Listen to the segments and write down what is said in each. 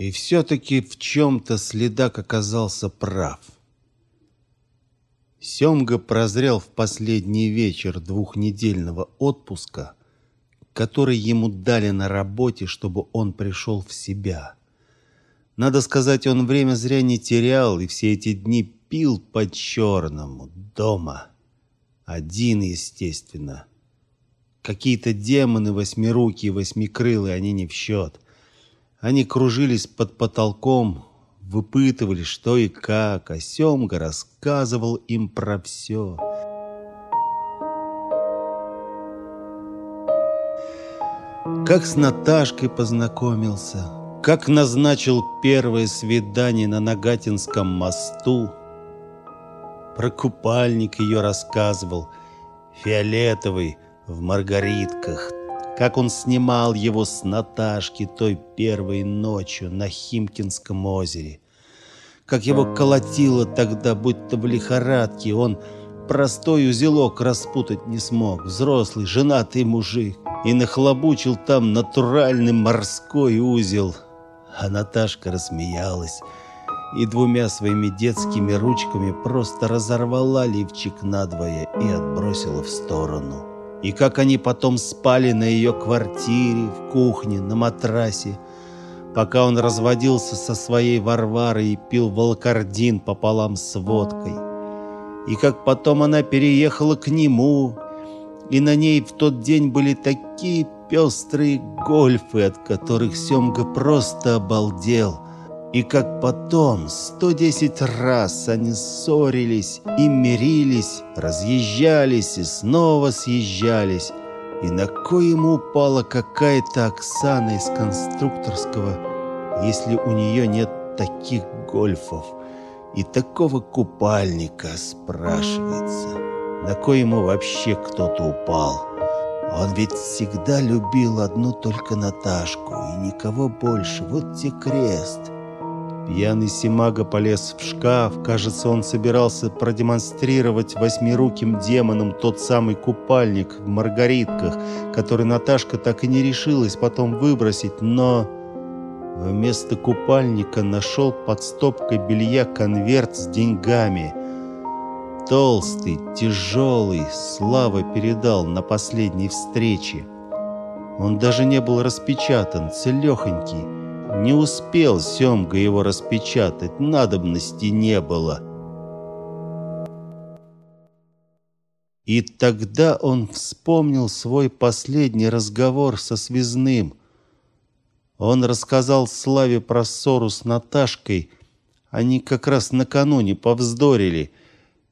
И все-таки в чем-то следак оказался прав. Семга прозрел в последний вечер двухнедельного отпуска, который ему дали на работе, чтобы он пришел в себя. Надо сказать, он время зря не терял и все эти дни пил по-черному, дома. Один, естественно. Какие-то демоны восьмирукие, восьмикрылые, они не в счет. Они кружились под потолком, выпытывали, что и как, а Семга рассказывал им про все. Как с Наташкой познакомился, как назначил первое свидание на Нагатинском мосту. Про купальник ее рассказывал, фиолетовый, в маргаритках, как он снимал его с Наташки той первой ночью на Химкинском озере. Как его колотило тогда, будто в лихорадке, он простой узелок распутать не смог, взрослый, женатый мужик, и нахлобучил там натуральный морской узел. А Наташка рассмеялась и двумя своими детскими ручками просто разорвала лифчик надвое и отбросила в сторону и как они потом спали на ее квартире, в кухне, на матрасе, пока он разводился со своей Варварой и пил волокордин пополам с водкой. И как потом она переехала к нему, и на ней в тот день были такие пестрые гольфы, от которых Семга просто обалдел – и как потом 110 раз они ссорились и мирились, разъезжались и снова съезжались. И на кое ему упала какая-то Оксана из конструкторского, если у нее нет таких гольфов и такого купальника, спрашивается. На кое ему вообще кто-то упал? Он ведь всегда любил одну только Наташку и никого больше. Вот те крест. Пьяный Симага полез в шкаф. Кажется, он собирался продемонстрировать восьмируким демонам тот самый купальник в маргаритках, который Наташка так и не решилась потом выбросить, но... Вместо купальника нашел под стопкой белья конверт с деньгами. Толстый, тяжелый, Слава передал на последней встрече. Он даже не был распечатан, целехонький. Не успел Семга его распечатать, надобности не было. И тогда он вспомнил свой последний разговор со связным. Он рассказал Славе про ссору с Наташкой. Они как раз накануне повздорили.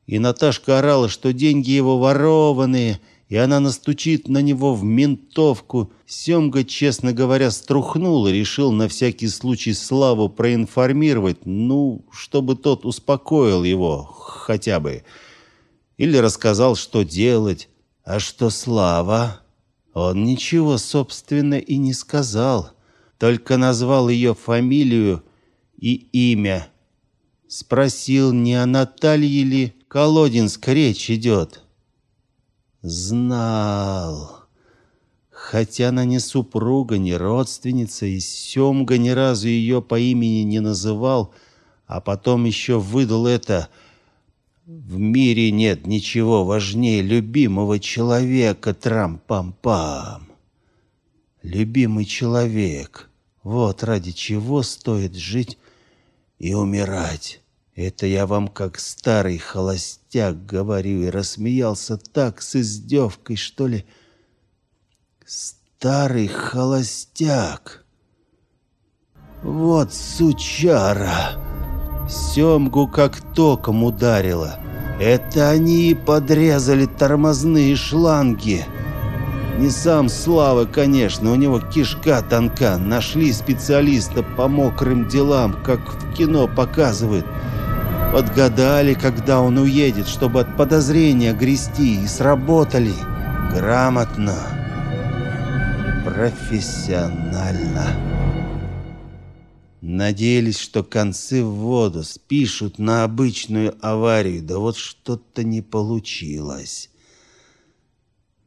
И Наташка орала, что деньги его ворованные – и она настучит на него в ментовку. Семга, честно говоря, струхнул и решил на всякий случай Славу проинформировать, ну, чтобы тот успокоил его хотя бы. Или рассказал, что делать. А что Слава? Он ничего, собственно, и не сказал. Только назвал ее фамилию и имя. Спросил, не о Наталье ли Колодинск речь идет. Знал. Хотя она не супруга, не родственница, и Семга ни разу ее по имени не называл, а потом еще выдал это. В мире нет ничего важнее любимого человека, трам-пам-пам. Любимый человек. Вот ради чего стоит жить и умирать. Это я вам как старый холостяк говорю и рассмеялся так с издевкой, что ли. Старый холостяк. Вот сучара. Семгу как током ударило. Это они и подрезали тормозные шланги. Не сам Слава, конечно, у него кишка тонка. Нашли специалиста по мокрым делам, как в кино показывают. Подгадали, когда он уедет, чтобы от подозрения грести, и сработали. Грамотно. Профессионально. Надеялись, что концы в воду спишут на обычную аварию, да вот что-то не получилось.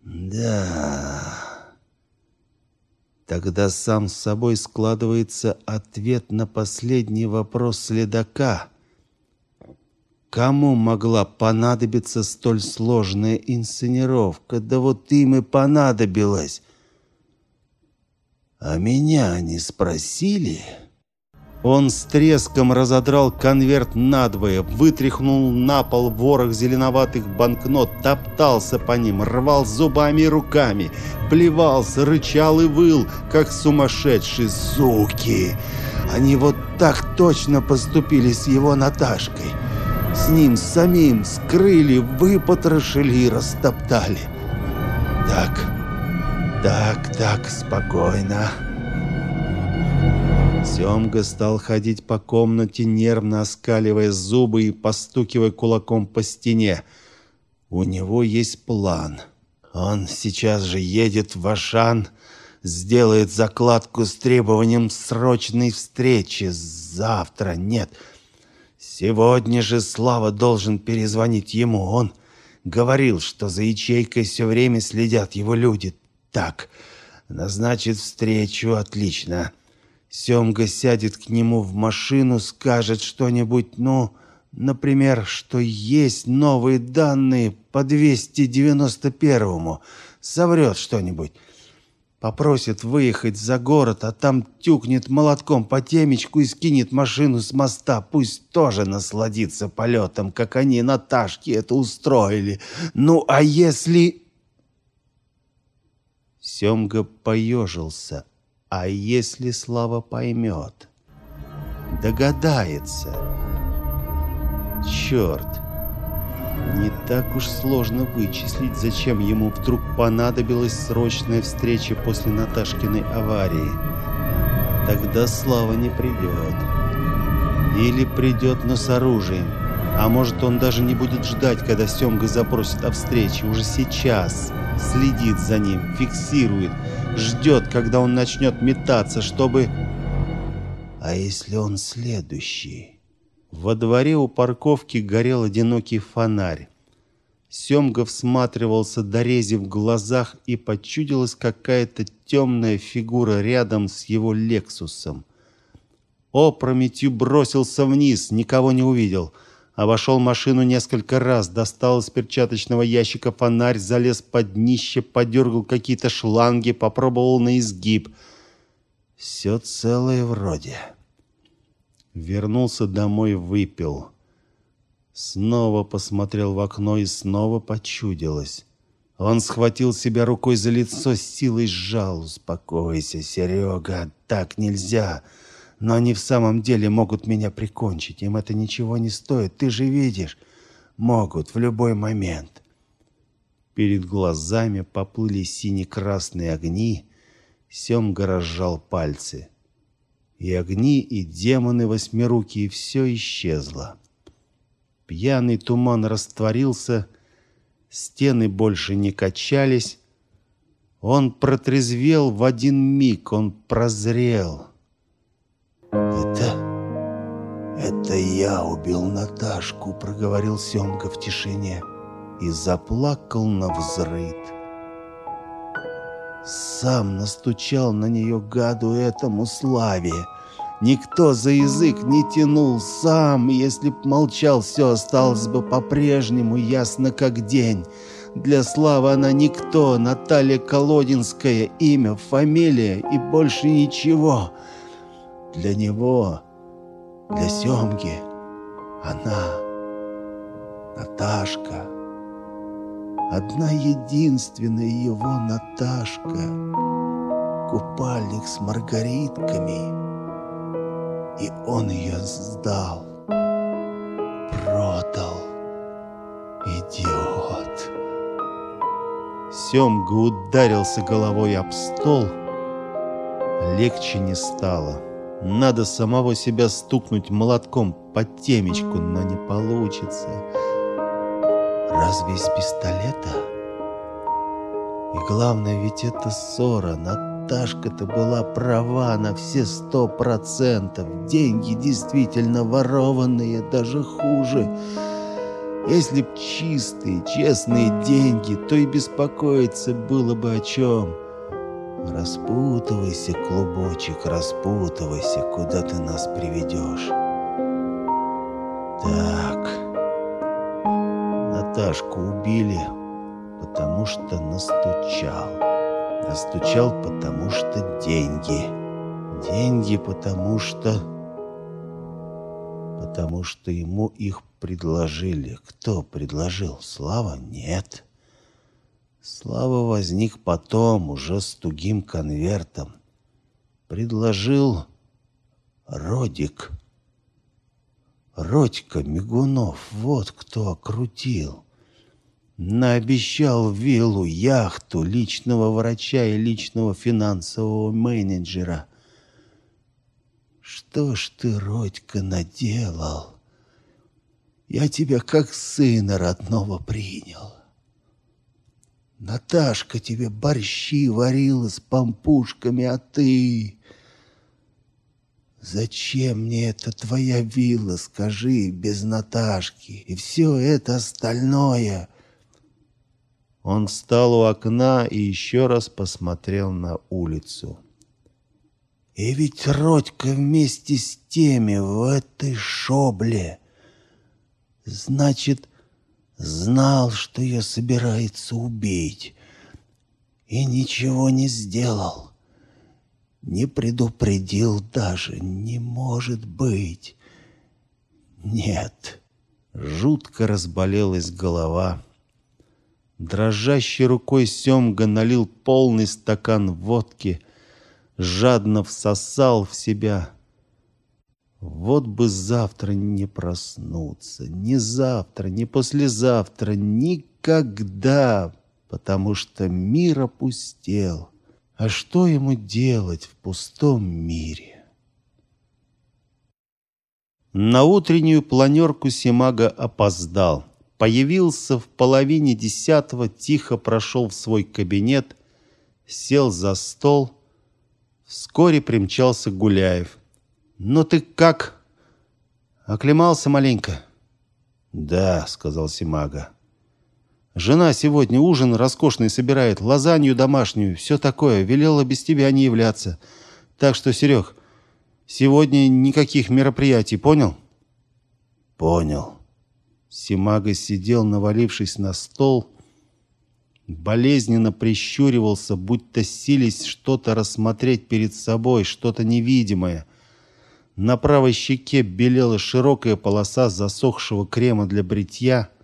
Да... Тогда сам с собой складывается ответ на последний вопрос следака. Кому могла понадобиться столь сложная инсценировка? Да вот им и понадобилось. А меня они спросили... Он с треском разодрал конверт надвое, вытряхнул на пол ворох зеленоватых банкнот, топтался по ним, рвал зубами и руками, плевался, рычал и выл, как сумасшедший. Суки! Они вот так точно поступили с его Наташкой. С ним самим скрыли, выпотрошили и растоптали. Так, так, так, спокойно. Семга стал ходить по комнате, нервно оскаливая зубы и постукивая кулаком по стене. У него есть план. Он сейчас же едет в Ашан, сделает закладку с требованием срочной встречи. Завтра нет. Сегодня же Слава должен перезвонить ему. Он говорил, что за ячейкой все время следят его люди. Так, назначит встречу, отлично. Семга сядет к нему в машину, скажет что-нибудь, ну, например, что есть новые данные по 291-му. Соврет что-нибудь. Попросит выехать за город, а там тюкнет молотком по темечку и скинет машину с моста. Пусть тоже насладится полетом, как они Наташке это устроили. Ну, а если... Семга поежился, а если Слава поймет? Догадается? Черт! Не так уж сложно вычислить, зачем ему вдруг понадобилась срочная встреча после Наташкиной аварии. Тогда Слава не придет. Или придет, но с оружием. А может, он даже не будет ждать, когда Семга запросит о встрече. Уже сейчас следит за ним, фиксирует, ждет, когда он начнет метаться, чтобы... А если он следующий? Во дворе у парковки горел одинокий фонарь. Семга всматривался до рези в глазах и почудилась какая-то темная фигура рядом с его «Лексусом». Опрометью бросился вниз, никого не увидел — Обошел машину несколько раз, достал из перчаточного ящика фонарь, залез под днище, подергал какие-то шланги, попробовал на изгиб. Все целое вроде. Вернулся домой, выпил. Снова посмотрел в окно и снова почудилось. Он схватил себя рукой за лицо, с силой сжал. «Успокойся, Серега, так нельзя!» Но они в самом деле могут меня прикончить. Им это ничего не стоит. Ты же видишь. Могут в любой момент. Перед глазами поплыли сине-красные огни. Семга разжал пальцы. И огни, и демоны восьмирукие, все исчезло. Пьяный туман растворился, стены больше не качались. Он протрезвел в один миг, он прозрел. «Это... это я убил Наташку», — проговорил Семка в тишине и заплакал на взрыд. Сам настучал на нее гаду этому славе. Никто за язык не тянул сам, если б молчал, все осталось бы по-прежнему ясно как день. Для Славы она никто, Наталья Колодинская, имя, фамилия и больше ничего. Для него, для Семки, она, Наташка, одна единственная его Наташка, купальник с маргаритками, и он ее сдал, продал, идиот. Семга ударился головой об стол, легче не стало. Надо самого себя стукнуть молотком по темечку, но не получится. Разве из пистолета? И главное, ведь это ссора. Наташка-то была права на все сто процентов. Деньги действительно ворованные, даже хуже. Если б чистые, честные деньги, то и беспокоиться было бы о чем. Распутывайся, клубочек, распутывайся, куда ты нас приведешь. Наташку убили, потому что настучал. Настучал, потому что деньги. Деньги, потому что... Потому что ему их предложили. Кто предложил? Слава? Нет. Слава возник потом, уже с тугим конвертом. Предложил Родик. Родька Мигунов, вот кто окрутил. Наобещал виллу, яхту, личного врача и личного финансового менеджера. Что ж ты, Родька, наделал? Я тебя как сына родного принял. Наташка тебе борщи варила с пампушками, а ты... Зачем мне эта твоя вилла, скажи, без Наташки? И все это остальное... Он встал у окна и еще раз посмотрел на улицу. И ведь Родька вместе с теми в этой шобле. Значит, знал, что ее собирается убить. И ничего не сделал. Не предупредил даже. Не может быть. Нет. Жутко разболелась голова. Дрожащей рукой Семга налил полный стакан водки, жадно всосал в себя. Вот бы завтра не проснуться, не завтра, не послезавтра, никогда, потому что мир опустел. А что ему делать в пустом мире? На утреннюю планерку Симага опоздал. Появился в половине десятого, тихо прошел в свой кабинет, сел за стол. Вскоре примчался Гуляев. «Ну ты как? Оклемался маленько?» «Да», — сказал Симага. Жена сегодня ужин роскошный собирает, лазанью домашнюю, все такое. Велела без тебя не являться. Так что, Серег, сегодня никаких мероприятий, понял? Понял. Симага сидел, навалившись на стол, болезненно прищуривался, будто сились что-то рассмотреть перед собой, что-то невидимое. На правой щеке белела широкая полоса засохшего крема для бритья —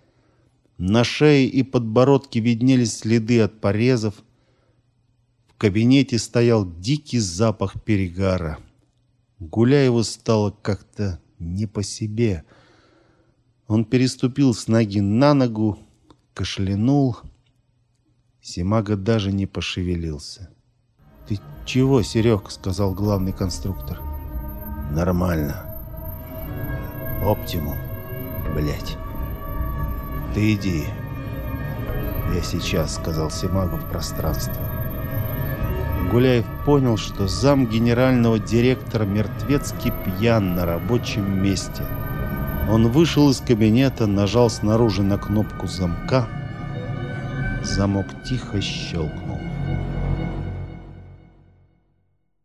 на шее и подбородке виднелись следы от порезов. В кабинете стоял дикий запах перегара. Гуляеву стало как-то не по себе. Он переступил с ноги на ногу, кашлянул. Симага даже не пошевелился. «Ты чего, Серег?» — сказал главный конструктор. «Нормально. Оптимум, блять». «Ты иди». «Я сейчас», — сказал Симагу в пространство. Гуляев понял, что зам генерального директора мертвецки пьян на рабочем месте. Он вышел из кабинета, нажал снаружи на кнопку замка. Замок тихо щелкнул.